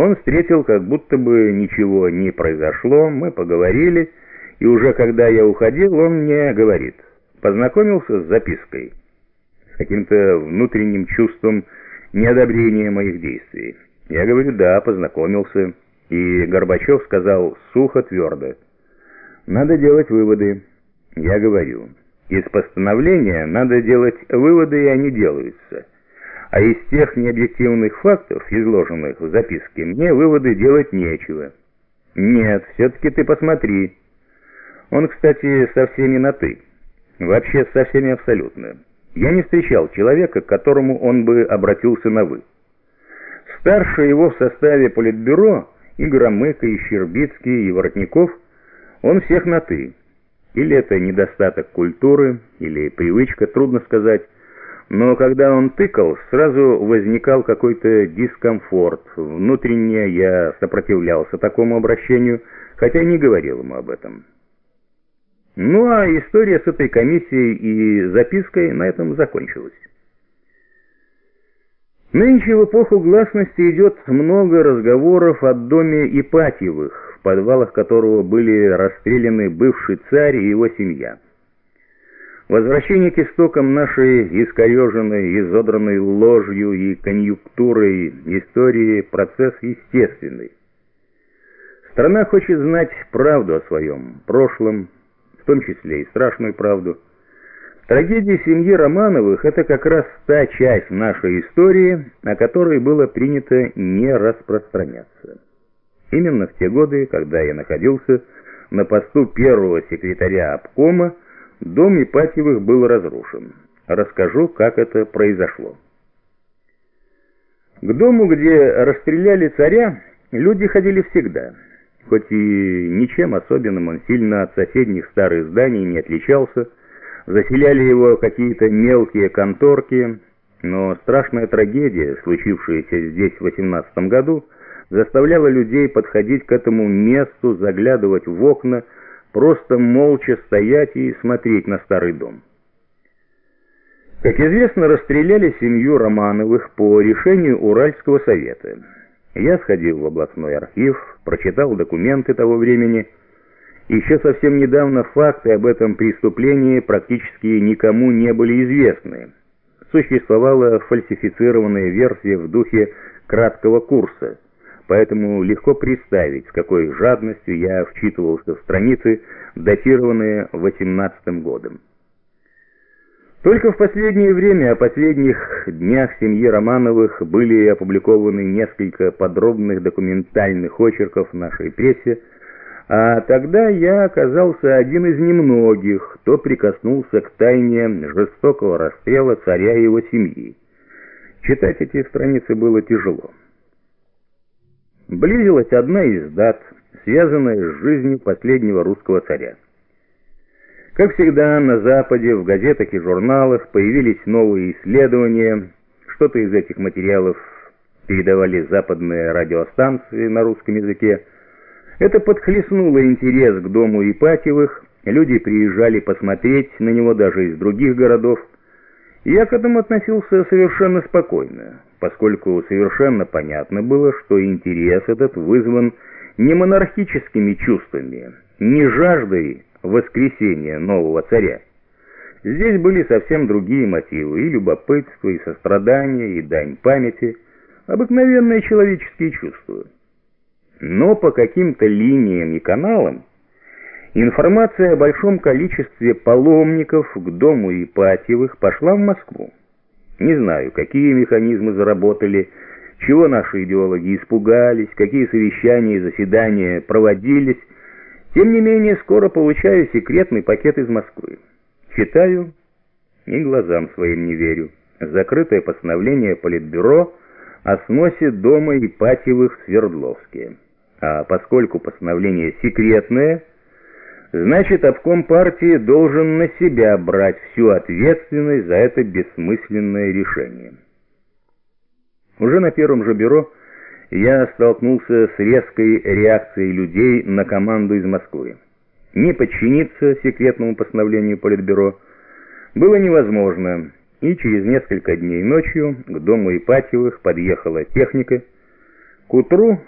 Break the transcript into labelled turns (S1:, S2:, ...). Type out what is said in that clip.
S1: Он встретил, как будто бы ничего не произошло, мы поговорили, и уже когда я уходил, он мне говорит, познакомился с запиской, с каким-то внутренним чувством неодобрения моих действий. Я говорю, да, познакомился, и Горбачев сказал сухо, твердо, надо делать выводы. Я говорю, из постановления надо делать выводы, и они делаются. А из тех необъективных фактов, изложенных в записке, мне выводы делать нечего. Нет, все-таки ты посмотри. Он, кстати, со всеми на «ты». Вообще со всеми абсолютно. Я не встречал человека, к которому он бы обратился на «вы». Старше его в составе политбюро и Громыко, и Щербицкий, и Воротников, он всех на «ты». Или это недостаток культуры, или привычка, трудно сказать, но когда он тыкал, сразу возникал какой-то дискомфорт. Внутренне я сопротивлялся такому обращению, хотя не говорил ему об этом. Ну а история с этой комиссией и запиской на этом закончилась. Нынче в эпоху гласности идет много разговоров о доме Ипатьевых, в подвалах которого были расстреляны бывший царь и его семья. Возвращение к истокам нашей искореженной, изодранной ложью и конъюнктурой истории – процесс естественный. Страна хочет знать правду о своем прошлом, в том числе и страшную правду. Трагедия семьи Романовых – это как раз та часть нашей истории, о которой было принято не распространяться. Именно в те годы, когда я находился на посту первого секретаря обкома, Дом Ипатьевых был разрушен. Расскажу, как это произошло. К дому, где расстреляли царя, люди ходили всегда. Хоть и ничем особенным он сильно от соседних старых зданий не отличался, заселяли его какие-то мелкие конторки, но страшная трагедия, случившаяся здесь в 18 году, заставляла людей подходить к этому месту, заглядывать в окна, просто молча стоять и смотреть на старый дом. Как известно, расстреляли семью Романовых по решению Уральского совета. Я сходил в областной архив, прочитал документы того времени. Еще совсем недавно факты об этом преступлении практически никому не были известны. Существовала фальсифицированная версия в духе краткого курса – поэтому легко представить, с какой жадностью я вчитывался в страницы, датированные 18 годом. Только в последнее время, о последних днях семьи Романовых были опубликованы несколько подробных документальных очерков в нашей прессе, а тогда я оказался один из немногих, кто прикоснулся к тайне жестокого расстрела царя и его семьи. Читать эти страницы было тяжело. Близилась одна из дат, связанная с жизнью последнего русского царя. Как всегда, на Западе, в газетах и журналах появились новые исследования. Что-то из этих материалов передавали западные радиостанции на русском языке. Это подхлестнуло интерес к дому Ипатьевых. Люди приезжали посмотреть на него даже из других городов. Я к этому относился совершенно спокойно поскольку совершенно понятно было, что интерес этот вызван не монархическими чувствами, не жаждой воскресения нового царя. Здесь были совсем другие мотивы, и любопытство, и сострадание, и дань памяти, обыкновенные человеческие чувства. Но по каким-то линиям и каналам информация о большом количестве паломников к дому Ипатьевых пошла в Москву. Не знаю, какие механизмы заработали, чего наши идеологи испугались, какие совещания и заседания проводились. Тем не менее, скоро получаю секретный пакет из Москвы. Читаю и глазам своим не верю. Закрытое постановление Политбюро о сносе дома Ипатьевых в Свердловске. А поскольку постановление секретное, Значит, обком партии должен на себя брать всю ответственность за это бессмысленное решение. Уже на первом же бюро я столкнулся с резкой реакцией людей на команду из Москвы. Не подчиниться секретному постановлению Политбюро было невозможно, и через несколько дней ночью к дому Ипатьевых подъехала техника, К утру